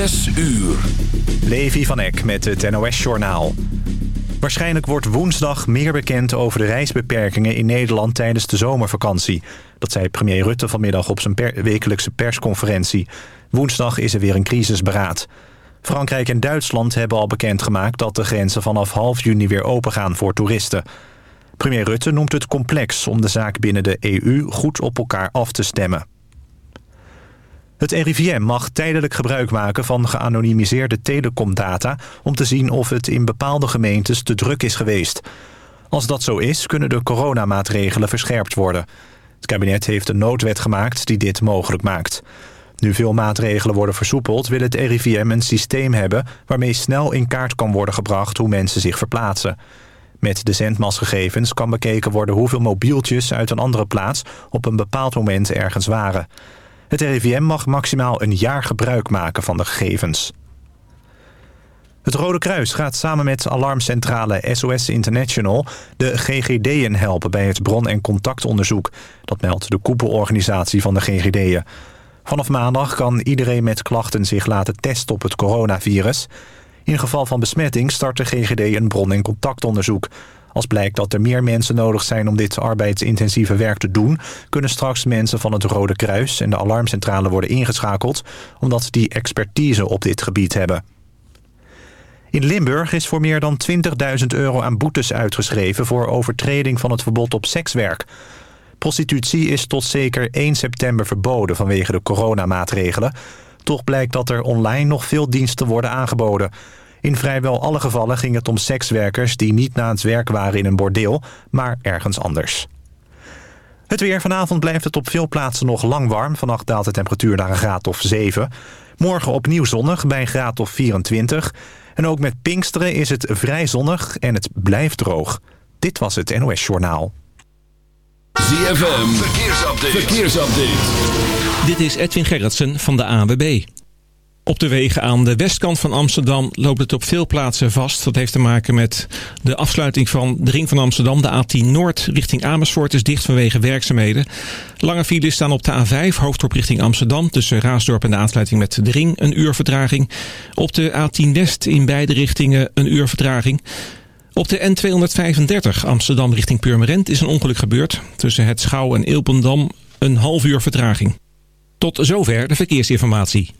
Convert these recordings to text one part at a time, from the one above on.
Zes uur. Levi van Eck met het NOS-journaal. Waarschijnlijk wordt woensdag meer bekend over de reisbeperkingen in Nederland tijdens de zomervakantie. Dat zei premier Rutte vanmiddag op zijn wekelijkse persconferentie. Woensdag is er weer een crisisberaad. Frankrijk en Duitsland hebben al bekendgemaakt dat de grenzen vanaf half juni weer opengaan voor toeristen. Premier Rutte noemt het complex om de zaak binnen de EU goed op elkaar af te stemmen. Het RIVM mag tijdelijk gebruik maken van geanonimiseerde telecomdata... om te zien of het in bepaalde gemeentes te druk is geweest. Als dat zo is, kunnen de coronamaatregelen verscherpt worden. Het kabinet heeft een noodwet gemaakt die dit mogelijk maakt. Nu veel maatregelen worden versoepeld... wil het RIVM een systeem hebben... waarmee snel in kaart kan worden gebracht hoe mensen zich verplaatsen. Met de zendmasgegevens kan bekeken worden hoeveel mobieltjes uit een andere plaats... op een bepaald moment ergens waren... Het RIVM mag maximaal een jaar gebruik maken van de gegevens. Het Rode Kruis gaat samen met alarmcentrale SOS International... de GGD'en helpen bij het bron- en contactonderzoek. Dat meldt de koepelorganisatie van de GGD'en. Vanaf maandag kan iedereen met klachten zich laten testen op het coronavirus. In geval van besmetting start de GGD een bron- en contactonderzoek. Als blijkt dat er meer mensen nodig zijn om dit arbeidsintensieve werk te doen... kunnen straks mensen van het Rode Kruis en de alarmcentrale worden ingeschakeld... omdat die expertise op dit gebied hebben. In Limburg is voor meer dan 20.000 euro aan boetes uitgeschreven... voor overtreding van het verbod op sekswerk. Prostitutie is tot zeker 1 september verboden vanwege de coronamaatregelen. Toch blijkt dat er online nog veel diensten worden aangeboden... In vrijwel alle gevallen ging het om sekswerkers die niet na het werk waren in een bordeel, maar ergens anders. Het weer vanavond blijft het op veel plaatsen nog lang warm. Vannacht daalt de temperatuur naar een graad of 7. Morgen opnieuw zonnig bij een graad of 24. En ook met Pinksteren is het vrij zonnig en het blijft droog. Dit was het NOS Journaal. ZFM, verkeersupdate. verkeersupdate. Dit is Edwin Gerritsen van de AWB. Op de wegen aan de westkant van Amsterdam loopt het op veel plaatsen vast. Dat heeft te maken met de afsluiting van de ring van Amsterdam. De A10 Noord richting Amersfoort is dicht vanwege werkzaamheden. Lange files staan op de A5 hoofddorp richting Amsterdam. Tussen Raasdorp en de aansluiting met de ring een uur vertraging. Op de A10 West in beide richtingen een uur vertraging. Op de N235 Amsterdam richting Purmerend is een ongeluk gebeurd. Tussen het Schouw en Ilpendam een half uur vertraging. Tot zover de verkeersinformatie.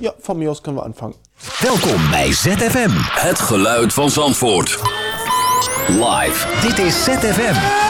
Ja, von mir aus können wir anfangen. Welkom bij ZFM. Het geluid van Zandvoort. Live. Dit is ZFM.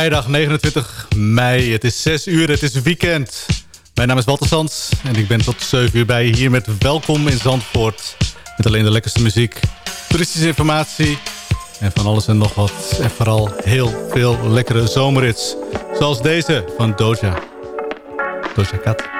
Vrijdag 29 mei. Het is 6 uur, het is weekend. Mijn naam is Walter Sands en ik ben tot 7 uur bij hier met Welkom in Zandvoort. Met alleen de lekkerste muziek, toeristische informatie en van alles en nog wat. En vooral heel veel lekkere zomerrits. Zoals deze van Doja. Doja Cat.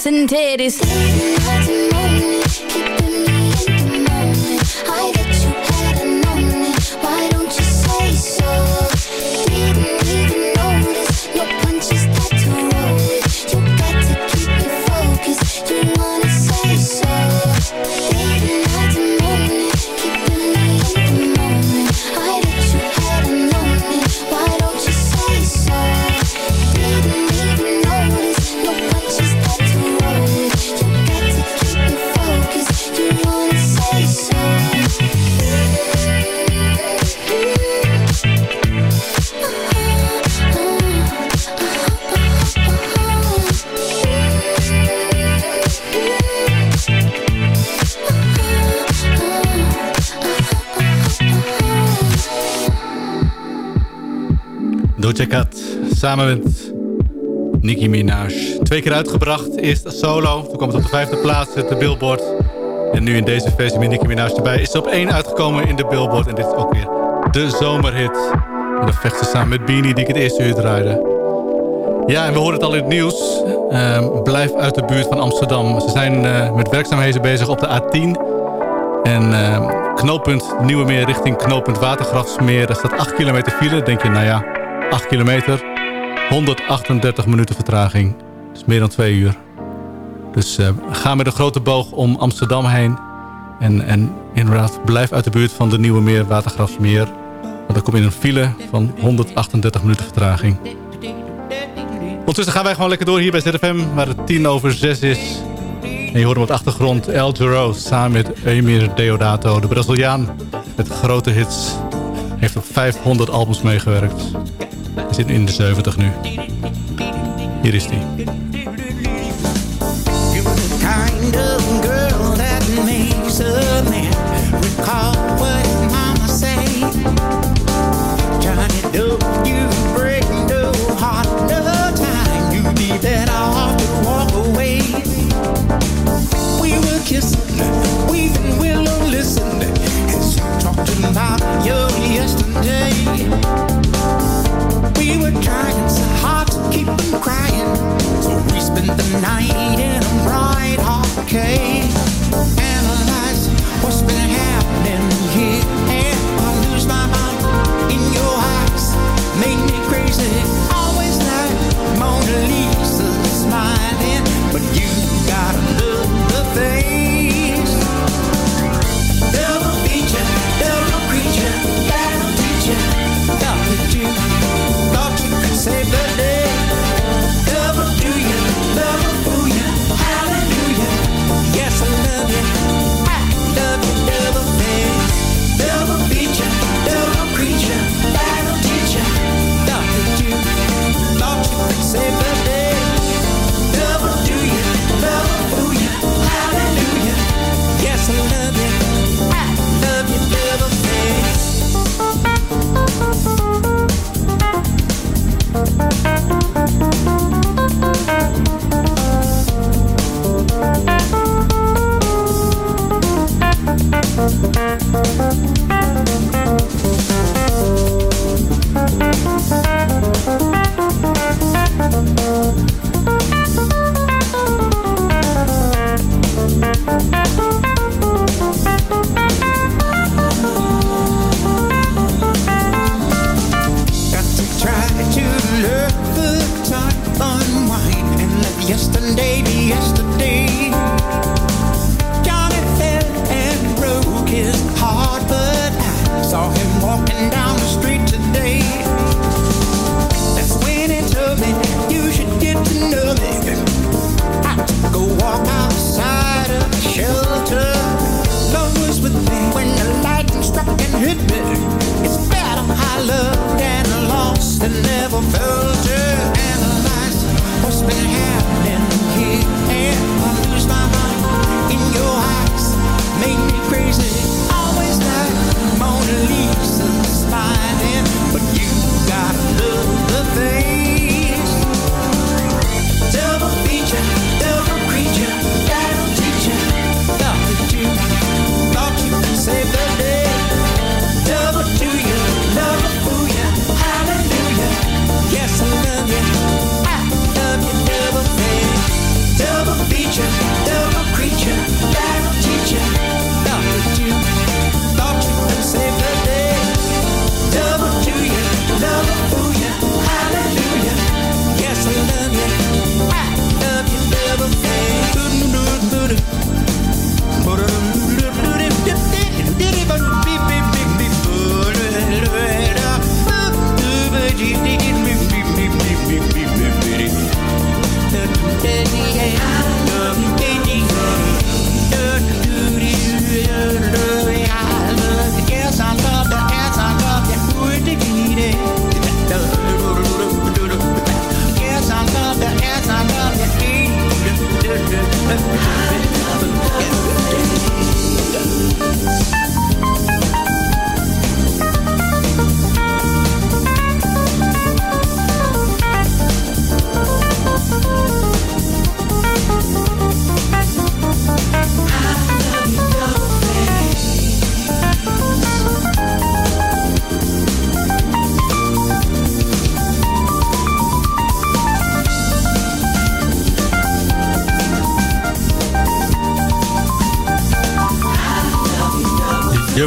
ass and titties. Cat samen met Nicki Minaj. Twee keer uitgebracht. Eerst solo. Toen kwam het op de vijfde plaats, de Billboard. En nu in deze versie met Nicki Minaj erbij. Is ze op één uitgekomen in de Billboard. En dit is ook weer de zomerhit. En dan vecht ze samen met Beanie die ik het eerste uur draaide. Ja, en we horen het al in het nieuws. Ehm, blijf uit de buurt van Amsterdam. Ze zijn uh, met werkzaamheden bezig op de A10. En uh, knooppunt Nieuwe Meer richting knooppunt Watergrafsmeer. Daar staat 8 kilometer file. denk je, nou ja, 8 kilometer. 138 minuten vertraging. Dus meer dan 2 uur. Dus uh, ga met een grote boog om Amsterdam heen. En, en inderdaad, blijf uit de buurt van de Nieuwe Meer, Watergrafsmeer. Want dan kom je in een file van 138 minuten vertraging. Ondertussen gaan wij gewoon lekker door hier bij ZFM, waar het 10 over 6 is. En je hoort hem op de achtergrond El Giro samen met Emir Deodato, de Braziliaan met grote hits. Heeft op 500 albums meegewerkt. Hij zit in de 70 nu. Hier is hij. crying. So we spent the night in a bright hot cave, analyzing what's been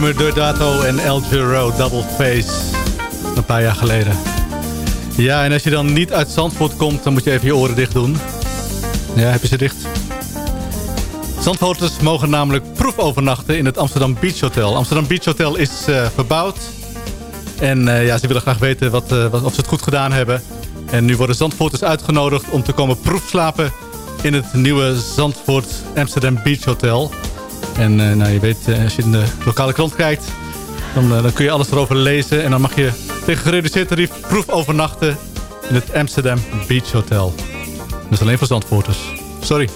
nummer Dordato en El Giro Double Face. Een paar jaar geleden. Ja, en als je dan niet uit Zandvoort komt, dan moet je even je oren dicht doen. Ja, heb je ze dicht? Zandvoorters mogen namelijk proefovernachten in het Amsterdam Beach Hotel. Amsterdam Beach Hotel is eh, verbouwd. En eh, ja, ze willen graag weten wat, eh, wat, of ze het goed gedaan hebben. En nu worden Zandvoorters uitgenodigd om te komen proefslapen... in het nieuwe Zandvoort Amsterdam Beach Hotel... En eh, nou, je weet, eh, als je in de lokale krant kijkt... Dan, eh, dan, kun je alles erover lezen. En dan mag je tegen gereduceerd tarief proef overnachten... in het Amsterdam Beach Hotel. Dat is alleen voor zandvoorters. Sorry.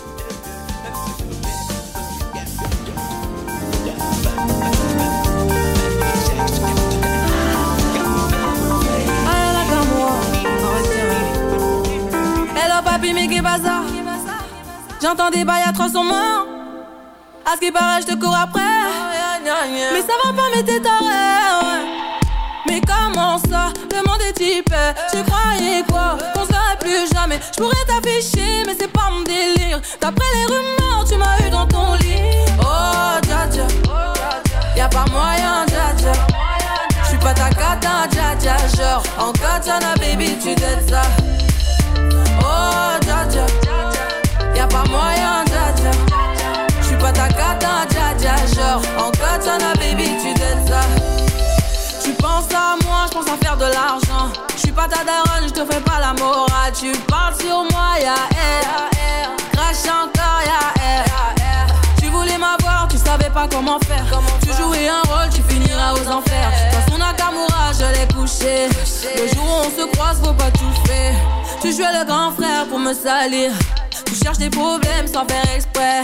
J'entends des bails à 300 man! À ce qui paraît, je te cours après. Mais ça va pas, mais t'es taré. Mais comment ça Demande des types. Tu croyais quoi? Qu'on serait plus jamais. Je pourrais t'afficher, mais c'est pas mon délire. D'après les rumeurs, tu m'as eu dans ton lit. Oh, dja dja. Y'a pas moyen, dja dja. J'suis pas ta cata, dja dja. Genre, en katana, baby, tu t'aides ça. Oh, dja dja. Y'a pas moyen, dja dja. Pas ta cata, dja dja. Genre, en katana, baby, tu t'aides ça. Tu penses à moi, je pense à faire de l'argent. Je suis pas ta daronne, je te fais pas la morale. Tu parles sur moi, ya air. Crache encore, ya air. Tu voulais m'avoir, tu savais pas comment faire. Tu jouais un rôle, tu finiras aux enfers. Dans son Nakamura, je l'ai couché. Le jour où on se croise, faut pas tout faire. Tu jouais le grand frère pour me salir. Tu cherches des problèmes sans faire exprès.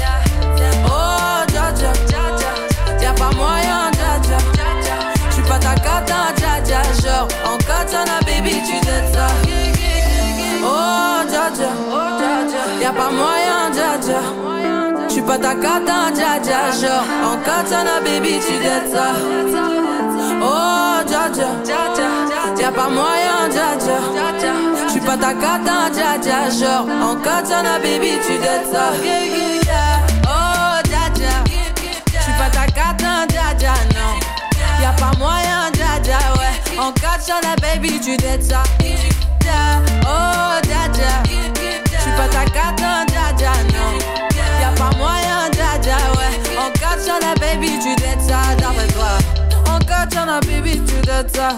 J'suis pas ta cata, dja dja. Genre, en baby, tu ça. Oh, dja dja. Y'a pas moyen, dja dja. Pas ta cata, dja dja. Genre, en katana, baby, tu t'aides ça. Oh, dja dja. Y'a pas moyen, dja dja. J'suis pas ta cata, dja dja. Genre, en katana, baby, tu ça. Oh, dja dja. Pas ta non. Y'a pas moyen, dja ouais. En katana, baby, tu t'aides ça. Oh, dja. J'suis pas ta cata, dja non. Y'a pas moyen, dja ouais. En katana, baby, tu t'aides ça, d'après toi. En katana, baby, tu t'aides ça.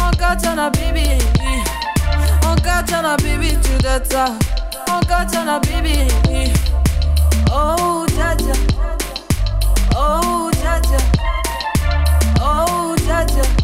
En katana, baby. En katana, baby, tu t'aides ça. En katana, baby. Oh, dja. Oh, dja. Oh, dja.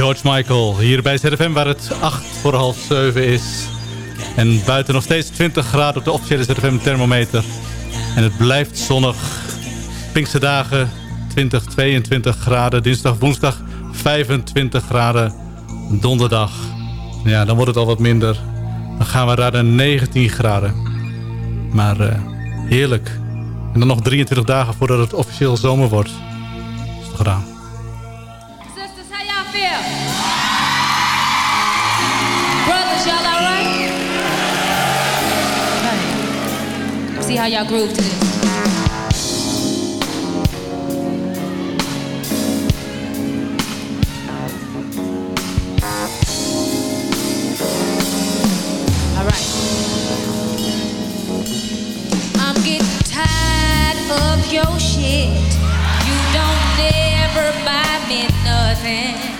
George Michael, hier bij ZFM waar het 8 voor half 7 is. En buiten nog steeds 20 graden op de officiële ZFM thermometer. En het blijft zonnig. Pinksterdagen 20, 22 graden. Dinsdag, woensdag 25 graden. Donderdag. Ja, dan wordt het al wat minder. Dan gaan we naar de 19 graden. Maar eh, heerlijk. En dan nog 23 dagen voordat het officieel zomer wordt. Is gedaan. See how y'all groove to this. Alright. I'm getting tired of your shit. You don't never buy me nothing.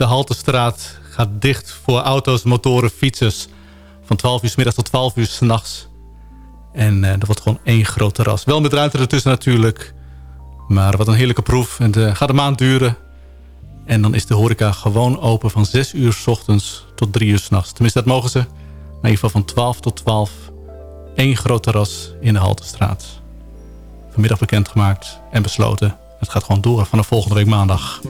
De Haltestraat gaat dicht voor auto's, motoren, fietsers. Van 12 uur 's middags tot 12 uur 's nachts. En eh, er wordt gewoon één groot terras. Wel met ruimte ertussen natuurlijk. Maar wat een heerlijke proef. En het gaat een maand duren. En dan is de horeca gewoon open van 6 uur 's ochtends tot 3 uur 's nachts. Tenminste, dat mogen ze. Maar in ieder geval van 12 tot 12. Eén groot terras in de Haltestraat. Vanmiddag bekendgemaakt en besloten. Het gaat gewoon door vanaf volgende week maandag.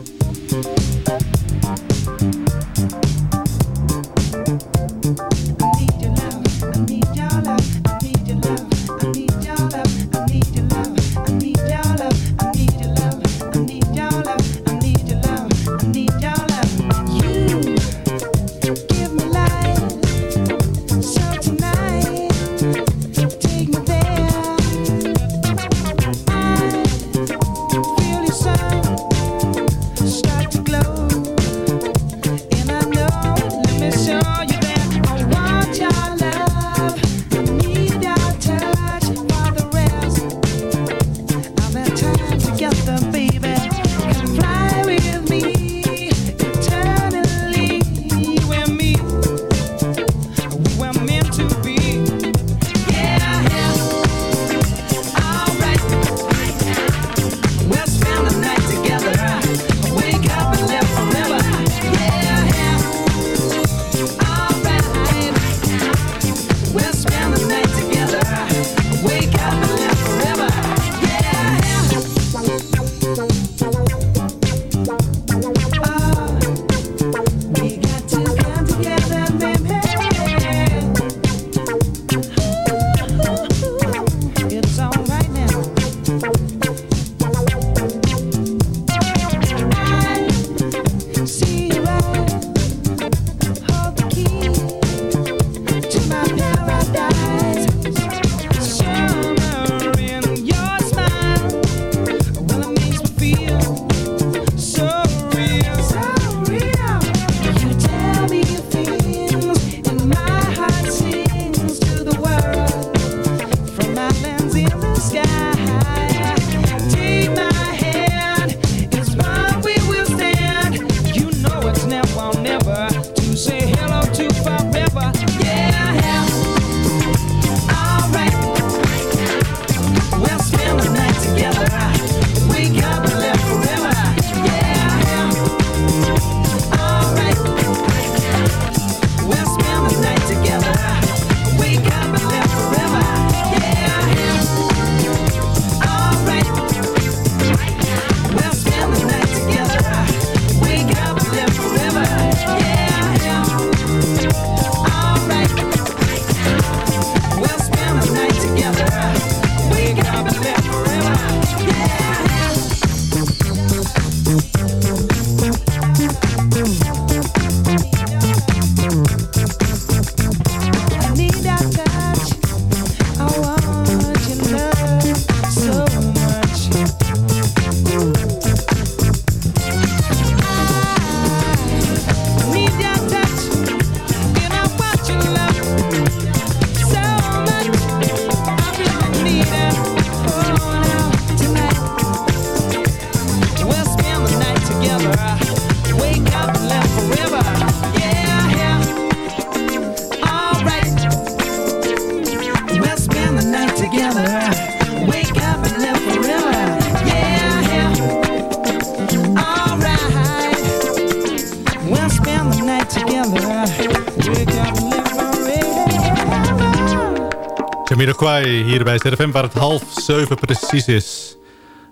Jamiroquai hier bij ZFM waar het half zeven precies is.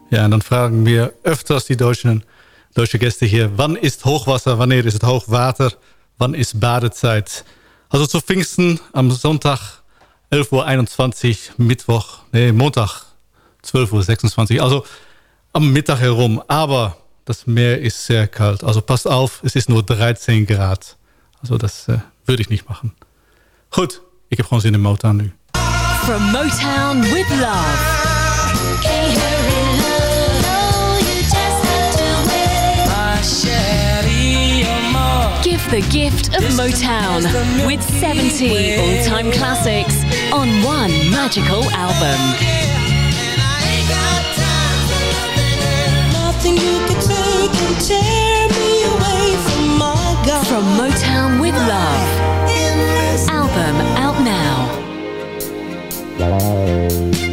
Ja, en dan vraag ik me öfters die deutschen, deutsche Gäste hier. Wann ist Hochwasser? Wanneer is het hoogwater? Wann ist Badezeit? Also zu Pfingsten am Sonntag 11.21 Uhr, Mittwoch, nee, Montag 12.26 Uhr. Also am Mittag herum. Aber das Meer ist sehr kalt. Also passt auf, es ist nur 13 Grad. Also das äh, würde ich nicht machen. Goed, ik heb gewoon zin in Motown nu. From Motown with love. Give the gift of Motown with 70 all-time classics on one magical album. Nothing you can take can tear me away from my God. From Motown with Love. Album out now. Bye.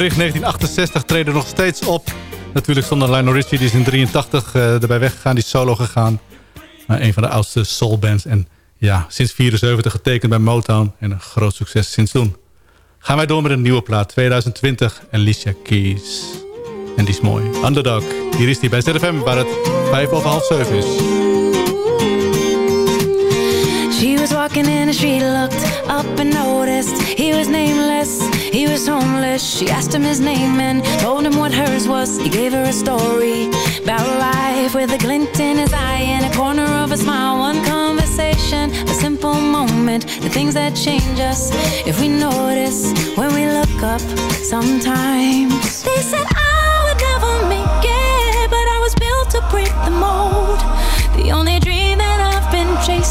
Opgericht 1968, treden nog steeds op. Natuurlijk zonder Lionel Richie, die is in 83 eh, erbij weggegaan. Die is solo gegaan. Maar een van de oudste soulbands. En ja, sinds 74 getekend bij Motown. En een groot succes sinds toen. Gaan wij door met een nieuwe plaat. 2020, Alicia Keys. En die is mooi. Underdog. Hier is die bij ZFM, waar het vijf over half zeven is. Walking in the street, looked up and noticed he was nameless, he was homeless. She asked him his name and told him what hers was. He gave her a story about life with a glint in his eye and a corner of a smile. One conversation, a simple moment, the things that change us if we notice when we look up sometimes. They said I would never make it, but I was built to break the mold. The only dream that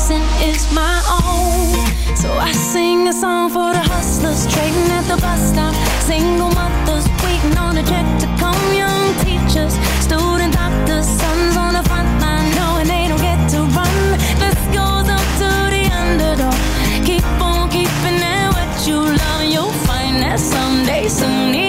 lesson is my own. So I sing a song for the hustlers Trading at the bus stop. Single mothers waiting on a check to come. Young teachers, student doctors Sons on the front line knowing they don't get to run. This goes up to the underdog. Keep on keeping at what you love. You'll find that someday, soon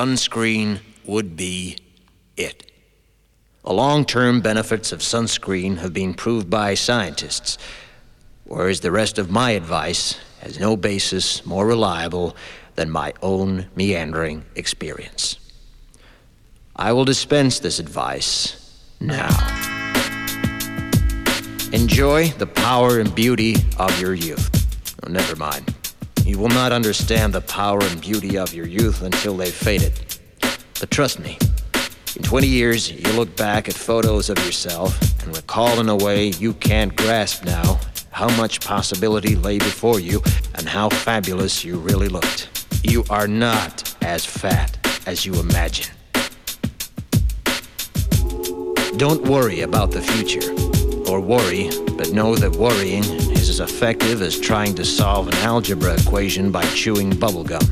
sunscreen would be it. The long term benefits of sunscreen have been proved by scientists, whereas the rest of my advice has no basis more reliable than my own meandering experience. I will dispense this advice now. Enjoy the power and beauty of your youth. Oh, never mind. You will not understand the power and beauty of your youth until they've faded. But trust me, in 20 years, you'll look back at photos of yourself and recall in a way you can't grasp now how much possibility lay before you and how fabulous you really looked. You are not as fat as you imagine. Don't worry about the future. Or worry, but know that worrying is as effective as trying to solve an algebra equation by chewing bubblegum.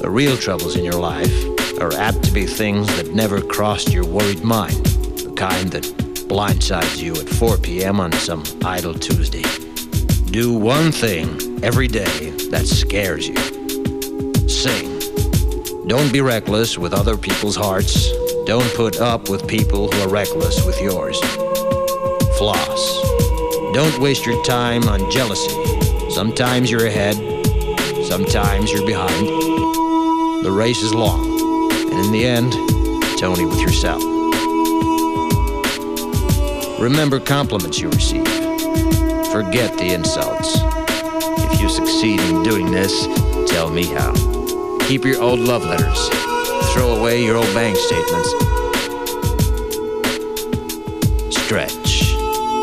The real troubles in your life are apt to be things that never crossed your worried mind, the kind that blindsides you at 4 p.m. on some idle Tuesday. Do one thing every day that scares you. Sing. Don't be reckless with other people's hearts. Don't put up with people who are reckless with yours. Floss. Don't waste your time on jealousy. Sometimes you're ahead, sometimes you're behind. The race is long, and in the end, it's only with yourself. Remember compliments you receive. Forget the insults. If you succeed in doing this, tell me how. Keep your old love letters. Throw away your old bank statements. Stretch.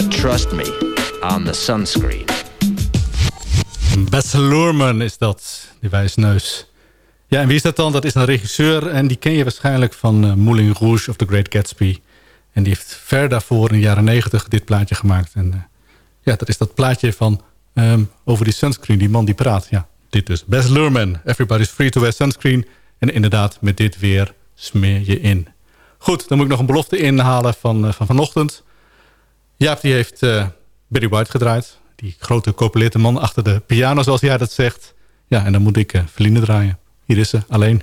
But trust me on the sunscreen. Bess Luhrmann is dat, die wijsneus. Ja, en wie is dat dan? Dat is een regisseur en die ken je waarschijnlijk van uh, Moulin Rouge of The Great Gatsby. En die heeft ver daarvoor in de jaren negentig dit plaatje gemaakt. En uh, ja, dat is dat plaatje van um, over die sunscreen, die man die praat. Ja, dit dus. Bess Luhrmann, Everybody's Free to Wear Sunscreen. En inderdaad, met dit weer smeer je in. Goed, dan moet ik nog een belofte inhalen van, uh, van vanochtend. Jaap die heeft uh, Barry White gedraaid. Die grote copulete man achter de piano, zoals hij dat zegt. Ja, en dan moet ik uh, Verline draaien. Hier is ze, alleen.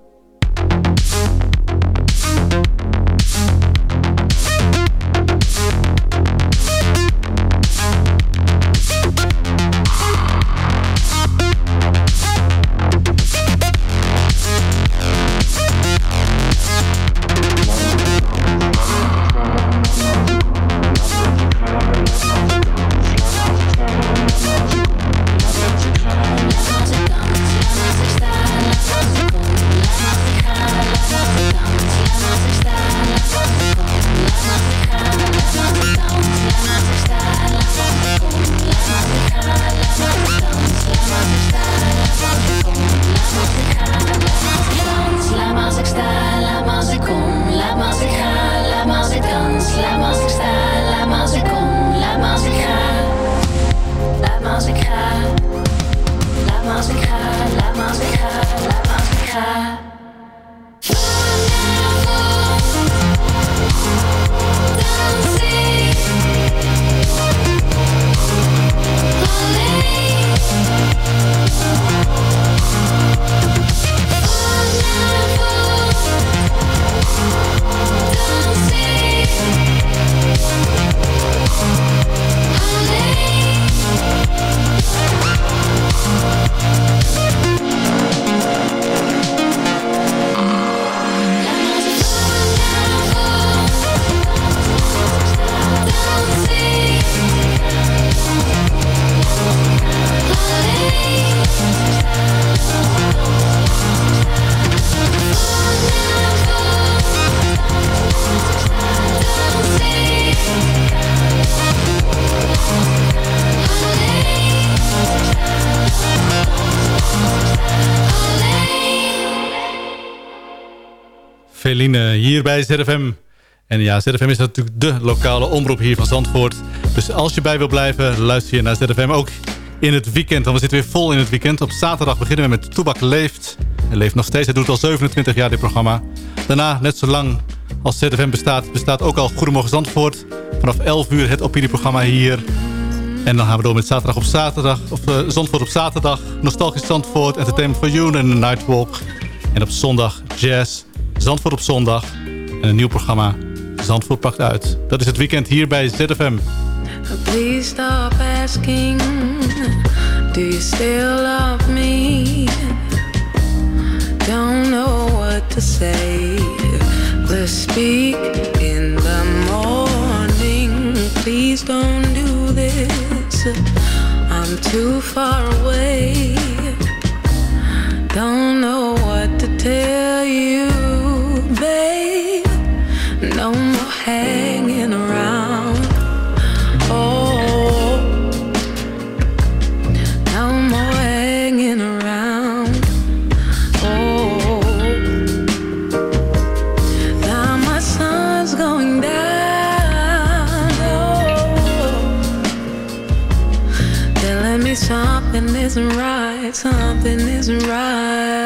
Bij ZFM. En ja, ZFM is natuurlijk de lokale omroep hier van Zandvoort. Dus als je bij wil blijven, luister je naar ZFM ook in het weekend. Want we zitten weer vol in het weekend. Op zaterdag beginnen we met Toebak Leeft. Hij leeft nog steeds, hij doet al 27 jaar dit programma. Daarna, net zo lang als ZFM bestaat, bestaat ook al Goedemorgen Zandvoort. Vanaf 11 uur het opinieprogramma hier. En dan gaan we door met zaterdag op zaterdag, of uh, Zandvoort op zaterdag. Nostalgisch Zandvoort, Entertainment for You en Nightwalk. En op zondag jazz, Zandvoort op zondag. En een nieuw programma, Zandvoort pakt uit. Dat is het weekend hier bij ZFM. Please stop asking, do you still love me? Don't know what to say. Let's speak in the morning. Please don't do this. I'm too far away. Don't know what to tell you, babe. Hanging around. Oh, no more hanging around. Oh, now my sun's going down. Oh, telling me something isn't right. Something isn't right.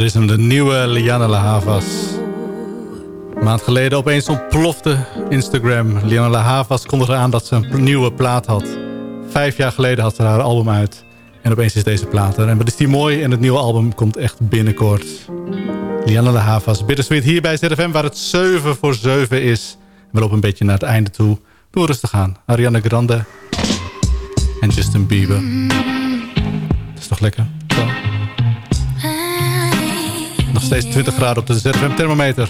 Dat is hem, de nieuwe Liana La Havas. Een maand geleden opeens ontplofte Instagram. Liana La Havas kondigde aan dat ze een nieuwe plaat had. Vijf jaar geleden had ze haar album uit. En opeens is deze plaat er. En wat is die mooi. En het nieuwe album komt echt binnenkort. Liana La Havas, Bittersweet hier bij ZFM... waar het 7 voor 7 is. We lopen een beetje naar het einde toe. Doe rustig aan. Ariana Grande en Justin Bieber. Dat is toch lekker? Nog steeds 20 graden op de ZFM thermometer.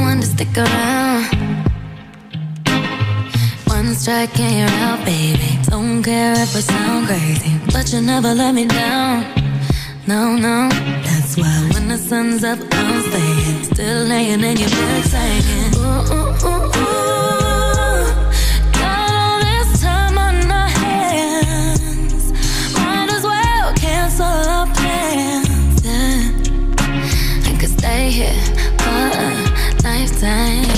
One to stick around. One strike and you're out, baby. Don't care if I sound crazy, but you never let me down. No, no, that's why when the sun's up, I'm staying. Still laying in your bed saying, ooh, ooh, ooh, ooh. 在。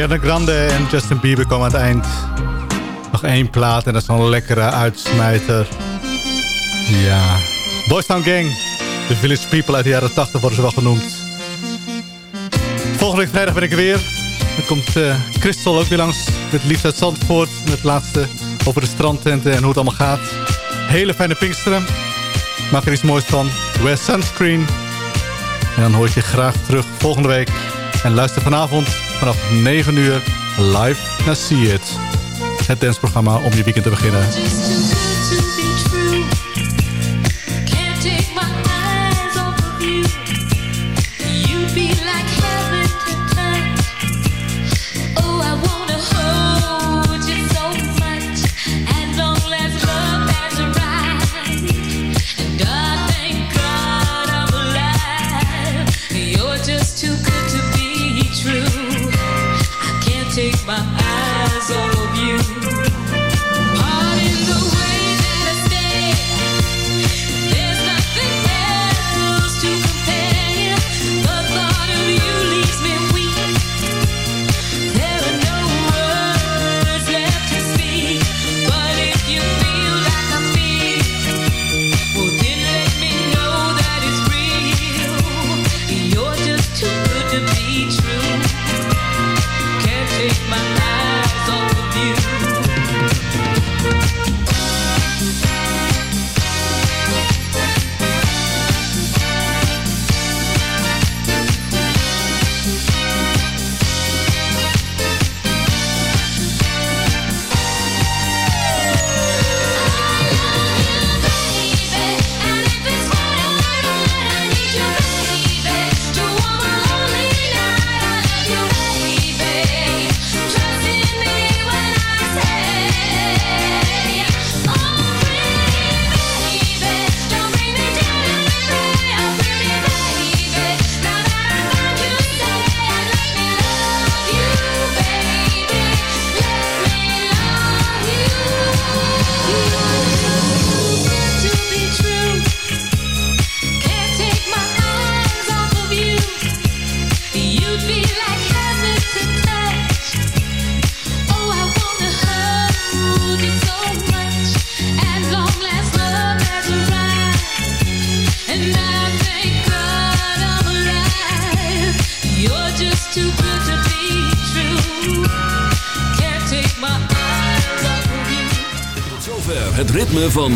Ariana Grande en Justin Bieber komen aan het eind nog één plaat. En dat is zo'n lekkere uitsmijter. Ja. Boys Town Gang. De Village People uit de jaren 80 worden ze wel genoemd. Volgende week vrijdag ben ik er weer. Dan komt Christel ook weer langs. Met Liefst uit Zandvoort. Met het laatste over de strandtenten en hoe het allemaal gaat. Hele fijne Pinksteren. Maak er iets moois van. Wear sunscreen. En dan hoor je graag terug volgende week. En luister vanavond vanaf 9 uur live naar See It. Het dansprogramma om je weekend te beginnen.